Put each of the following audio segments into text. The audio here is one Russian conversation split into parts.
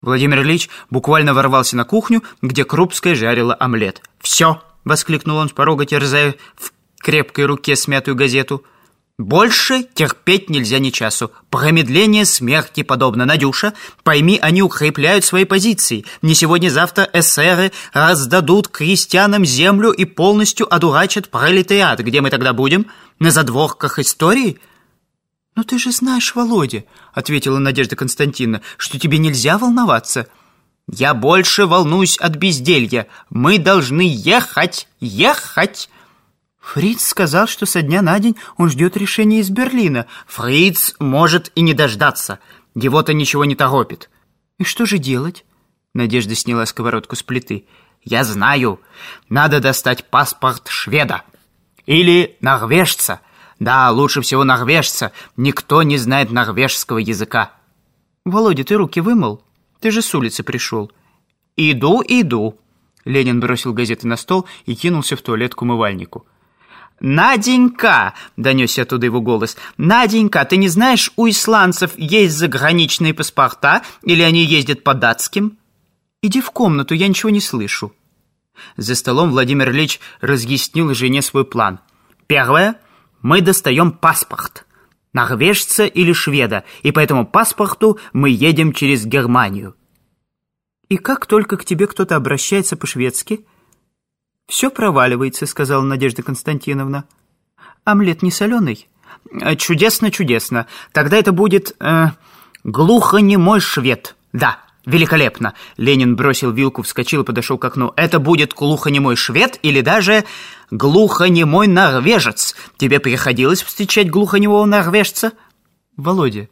Владимир Ильич буквально ворвался на кухню, где Крупская жарила омлет. «Все!» — воскликнул он с порога, терзая в крепкой руке смятую газету. «Больше терпеть нельзя ни часу. Промедление смерти подобно. Надюша, пойми, они укрепляют свои позиции. Не сегодня-завтра эсеры раздадут крестьянам землю и полностью одурачат пролетариат. Где мы тогда будем? На задворках истории?» «Ну ты же знаешь, Володя», — ответила Надежда Константиновна, «что тебе нельзя волноваться». «Я больше волнуюсь от безделья. Мы должны ехать, ехать!» Фриц сказал, что со дня на день он ждет решения из Берлина. Фриц может и не дождаться. Его-то ничего не торопит. «И что же делать?» Надежда сняла сковородку с плиты. «Я знаю. Надо достать паспорт шведа. Или норвежца. Да, лучше всего норвежца. Никто не знает норвежского языка. Володя, ты руки вымыл? Ты же с улицы пришел. Иду, иду. Ленин бросил газеты на стол и кинулся в туалет к умывальнику. «Наденька!» — донесся оттуда его голос. «Наденька, ты не знаешь, у исландцев есть заграничные паспорта? Или они ездят по датским?» «Иди в комнату, я ничего не слышу». За столом Владимир Ильич разъяснил жене свой план. «Первое мы достаем паспорт. Норвежца или шведа, и по этому паспорту мы едем через Германию. И как только к тебе кто-то обращается по-шведски, все проваливается, сказала Надежда Константиновна. Омлет не соленый? Э, чудесно, чудесно. Тогда это будет э, глухонемой швед. Да, великолепно. Ленин бросил вилку, вскочил и подошел к окну. Это будет глухонемой швед или даже глухонемой норвежец. Тебе приходилось встречать глухонемого норвежца? Володя,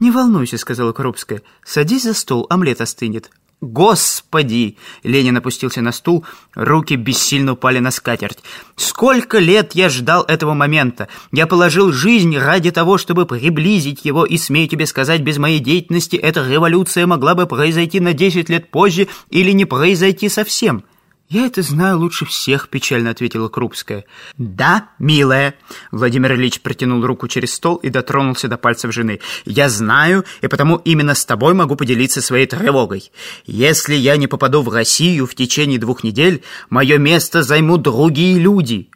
не волнуйся, сказала Крупская. Садись за стол, омлет остынет. «Господи!» — Ленин опустился на стул, руки бессильно упали на скатерть. «Сколько лет я ждал этого момента! Я положил жизнь ради того, чтобы приблизить его, и, смею тебе сказать, без моей деятельности эта революция могла бы произойти на десять лет позже или не произойти совсем!» «Я это знаю лучше всех», — печально ответила Крупская. «Да, милая», — Владимир Ильич протянул руку через стол и дотронулся до пальцев жены. «Я знаю, и потому именно с тобой могу поделиться своей тревогой. Если я не попаду в Россию в течение двух недель, мое место займут другие люди».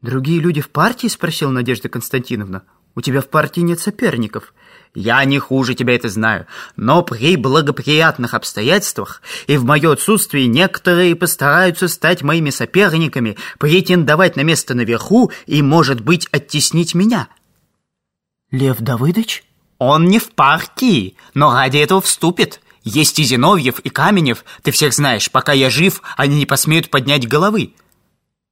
«Другие люди в партии?» — спросила Надежда Константиновна. «У тебя в партии нет соперников». Я не хуже тебя это знаю, но при благоприятных обстоятельствах и в мое отсутствие некоторые постараются стать моими соперниками, претендовать на место наверху и, может быть, оттеснить меня. Лев Давыдович? Он не в партии, но ради этого вступит. Есть и Зиновьев, и Каменев, ты всех знаешь. Пока я жив, они не посмеют поднять головы.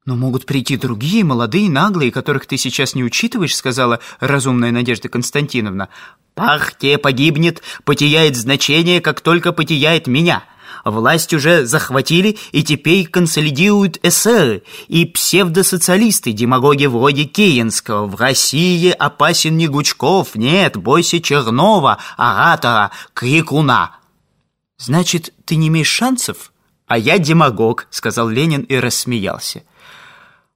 «Но могут прийти другие, молодые, наглые, которых ты сейчас не учитываешь», сказала разумная Надежда Константиновна. «Партия погибнет, потеряет значение, как только потеряет меня. Власть уже захватили и теперь консолидируют эсеры и псевдосоциалисты, демагоги вроде Киенского. В России опасен не Гучков, нет, бойся Чернова, оратора, крикуна». «Значит, ты не имеешь шансов?» «А я демагог», — сказал Ленин и рассмеялся.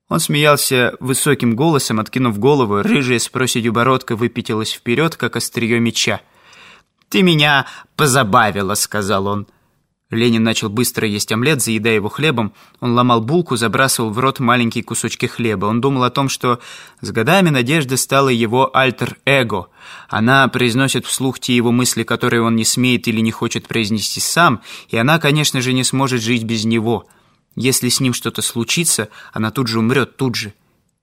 Он смеялся высоким голосом, откинув голову, рыжая с проседью бородка выпятилась вперед, как острие меча. «Ты меня позабавила», — сказал он. Ленин начал быстро есть омлет, заедая его хлебом. Он ломал булку, забрасывал в рот маленькие кусочки хлеба. Он думал о том, что с годами Надежда стала его альтер-эго. Она произносит вслух те его мысли, которые он не смеет или не хочет произнести сам, и она, конечно же, не сможет жить без него. Если с ним что-то случится, она тут же умрет, тут же.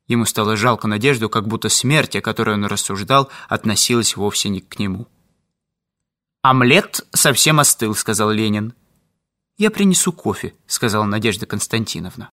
Ему стало жалко Надежду, как будто смерть, о которой он рассуждал, относилась вовсе не к нему. «Омлет совсем остыл», — сказал Ленин. «Я принесу кофе», — сказала Надежда Константиновна.